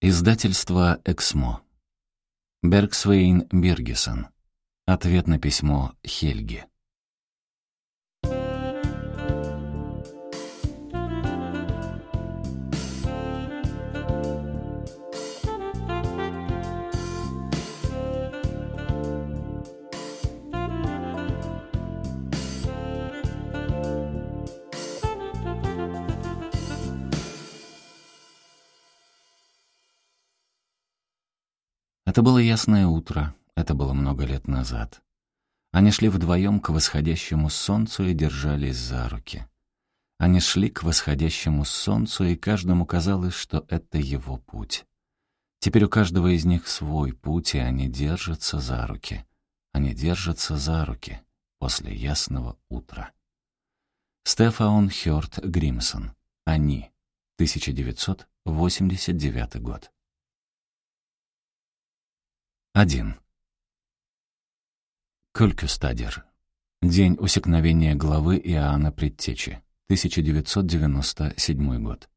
Издательство «Эксмо». Бергсвейн Бергисон. Ответ на письмо Хельги. Это было ясное утро, это было много лет назад. Они шли вдвоем к восходящему солнцу и держались за руки. Они шли к восходящему солнцу, и каждому казалось, что это его путь. Теперь у каждого из них свой путь, и они держатся за руки. Они держатся за руки после ясного утра. Стефан Хёрд Гримсон. Они. 1989 год. 1. Кölькюстадер. День усекновения главы Иоанна Предтечи. 1997 год.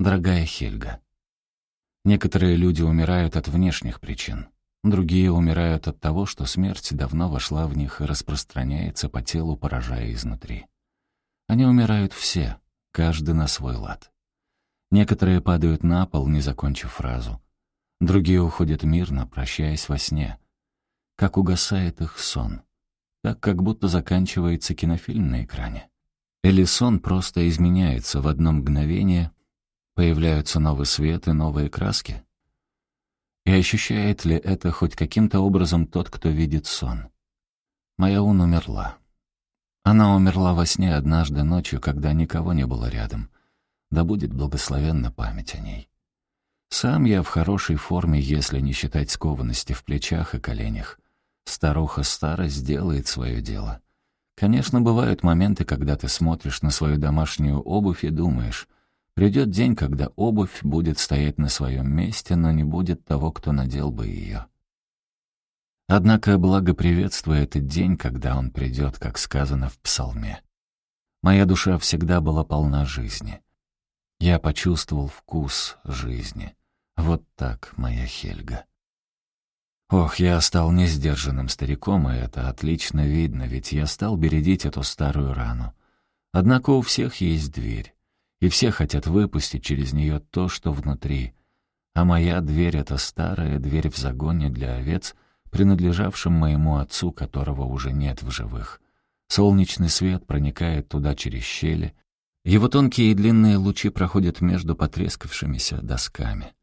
Дорогая Хельга, некоторые люди умирают от внешних причин. Другие умирают от того, что смерть давно вошла в них и распространяется по телу, поражая изнутри. Они умирают все, каждый на свой лад. Некоторые падают на пол, не закончив фразу — Другие уходят мирно, прощаясь во сне. Как угасает их сон. Так, как будто заканчивается кинофильм на экране. Или сон просто изменяется в одно мгновение, появляются новый свет и новые краски. И ощущает ли это хоть каким-то образом тот, кто видит сон? Моя Ун умерла. Она умерла во сне однажды ночью, когда никого не было рядом. Да будет благословенна память о ней. Сам я в хорошей форме, если не считать скованности в плечах и коленях. Старуха старость делает свое дело. Конечно, бывают моменты, когда ты смотришь на свою домашнюю обувь и думаешь, придет день, когда обувь будет стоять на своем месте, но не будет того, кто надел бы ее. Однако благо приветствует этот день, когда он придет, как сказано в псалме. Моя душа всегда была полна жизни. Я почувствовал вкус жизни. Вот так, моя Хельга. Ох, я стал несдержанным стариком, и это отлично видно, ведь я стал бередить эту старую рану. Однако у всех есть дверь, и все хотят выпустить через нее то, что внутри. А моя дверь — это старая дверь в загоне для овец, принадлежавшим моему отцу, которого уже нет в живых. Солнечный свет проникает туда через щели, его тонкие и длинные лучи проходят между потрескавшимися досками.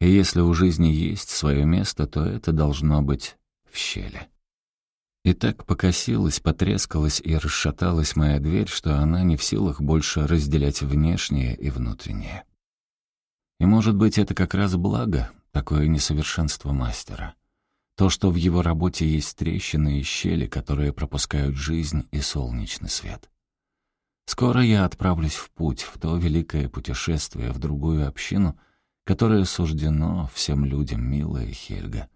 И если у жизни есть свое место, то это должно быть в щели. И так покосилась, потрескалась и расшаталась моя дверь, что она не в силах больше разделять внешнее и внутреннее. И, может быть, это как раз благо, такое несовершенство мастера. То, что в его работе есть трещины и щели, которые пропускают жизнь и солнечный свет. Скоро я отправлюсь в путь, в то великое путешествие, в другую общину, которое суждено всем людям, милая Хельга.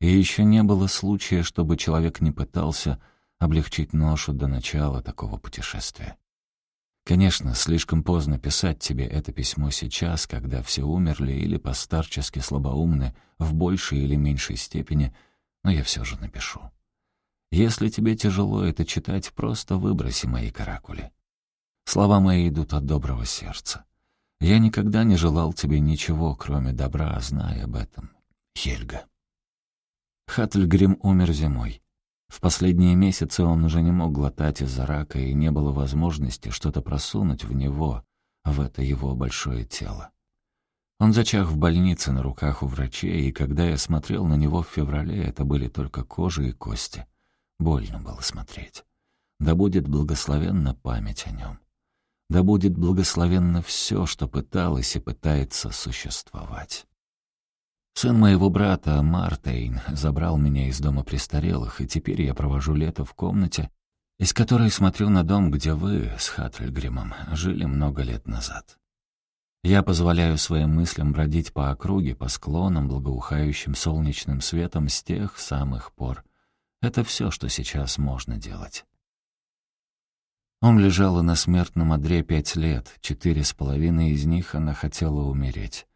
И еще не было случая, чтобы человек не пытался облегчить ношу до начала такого путешествия. Конечно, слишком поздно писать тебе это письмо сейчас, когда все умерли или постарчески слабоумны в большей или меньшей степени, но я все же напишу. Если тебе тяжело это читать, просто выброси мои каракули. Слова мои идут от доброго сердца. Я никогда не желал тебе ничего, кроме добра, зная об этом. Хельга. Хаттельгрим умер зимой. В последние месяцы он уже не мог глотать из-за рака, и не было возможности что-то просунуть в него, в это его большое тело. Он зачах в больнице на руках у врачей, и когда я смотрел на него в феврале, это были только кожа и кости. Больно было смотреть. Да будет благословенна память о нем. Да будет благословенно все, что пыталось и пытается существовать. Сын моего брата, Мартейн, забрал меня из дома престарелых, и теперь я провожу лето в комнате, из которой смотрю на дом, где вы с Хаттельгримом жили много лет назад. Я позволяю своим мыслям бродить по округе, по склонам, благоухающим солнечным светом с тех самых пор. Это все, что сейчас можно делать. Он лежал на смертном одре пять лет, четыре с половиной из них она хотела умереть.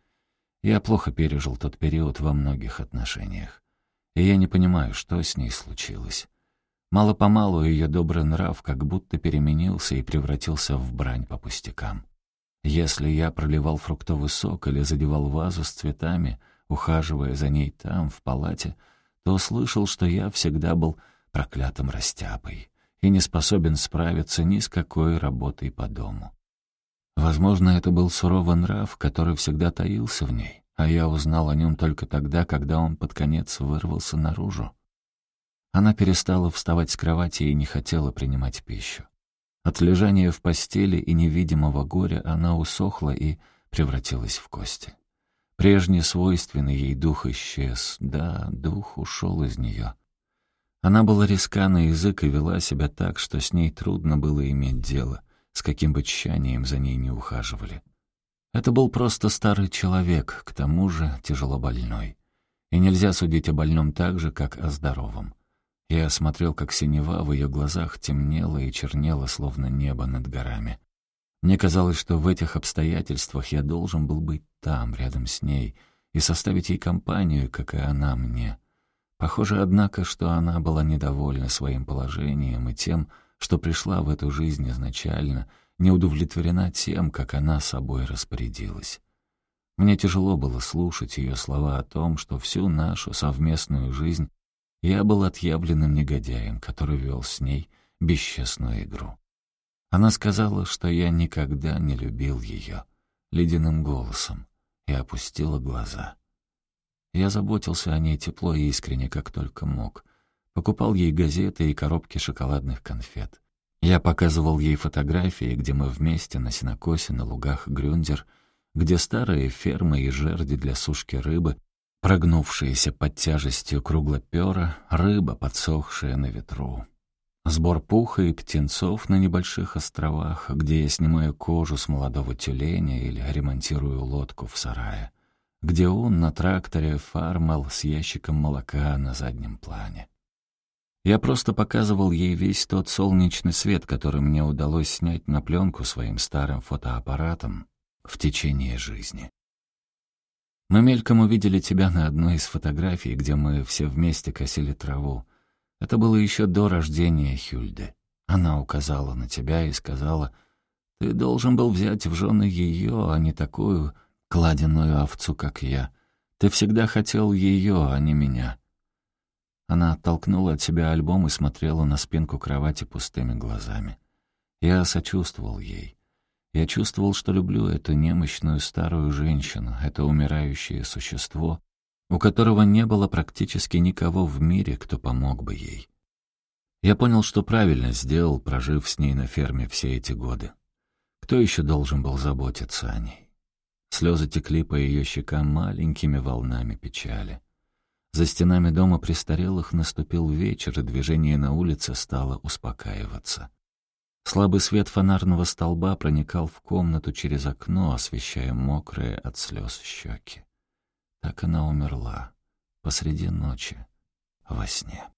Я плохо пережил тот период во многих отношениях. И я не понимаю, что с ней случилось. Мало-помалу ее добрый нрав как будто переменился и превратился в брань по пустякам. Если я проливал фруктовый сок или задевал вазу с цветами, ухаживая за ней там, в палате, то слышал, что я всегда был проклятым растяпой и не способен справиться ни с какой работой по дому. Возможно, это был суровый нрав, который всегда таился в ней, а я узнал о нем только тогда, когда он под конец вырвался наружу. Она перестала вставать с кровати и не хотела принимать пищу. От лежания в постели и невидимого горя она усохла и превратилась в кости. Прежний свойственный ей дух исчез. Да, дух ушел из нее. Она была резка на язык и вела себя так, что с ней трудно было иметь дело с каким бы тщанием за ней не ухаживали. Это был просто старый человек, к тому же тяжело больной. И нельзя судить о больном так же, как о здоровом. Я смотрел, как синева в ее глазах темнела и чернела, словно небо над горами. Мне казалось, что в этих обстоятельствах я должен был быть там, рядом с ней, и составить ей компанию, как и она мне. Похоже, однако, что она была недовольна своим положением и тем, что пришла в эту жизнь изначально, не удовлетворена тем, как она собой распорядилась. Мне тяжело было слушать ее слова о том, что всю нашу совместную жизнь я был отъявленным негодяем, который вел с ней бесчестную игру. Она сказала, что я никогда не любил ее, ледяным голосом, и опустила глаза. Я заботился о ней тепло и искренне, как только мог — Покупал ей газеты и коробки шоколадных конфет. Я показывал ей фотографии, где мы вместе на сенокосе на лугах Грюндер, где старые фермы и жерди для сушки рыбы, прогнувшиеся под тяжестью круглопера, рыба, подсохшая на ветру. Сбор пуха и птенцов на небольших островах, где я снимаю кожу с молодого тюленя или ремонтирую лодку в сарае, где он на тракторе фармал с ящиком молока на заднем плане. Я просто показывал ей весь тот солнечный свет, который мне удалось снять на пленку своим старым фотоаппаратом в течение жизни. Мы мельком увидели тебя на одной из фотографий, где мы все вместе косили траву. Это было еще до рождения Хюльды. Она указала на тебя и сказала, «Ты должен был взять в жены ее, а не такую кладенную овцу, как я. Ты всегда хотел ее, а не меня». Она оттолкнула от себя альбом и смотрела на спинку кровати пустыми глазами. Я сочувствовал ей. Я чувствовал, что люблю эту немощную старую женщину, это умирающее существо, у которого не было практически никого в мире, кто помог бы ей. Я понял, что правильно сделал, прожив с ней на ферме все эти годы. Кто еще должен был заботиться о ней? Слезы текли по ее щекам маленькими волнами печали. За стенами дома престарелых наступил вечер, и движение на улице стало успокаиваться. Слабый свет фонарного столба проникал в комнату через окно, освещая мокрые от слез щеки. Так она умерла посреди ночи во сне.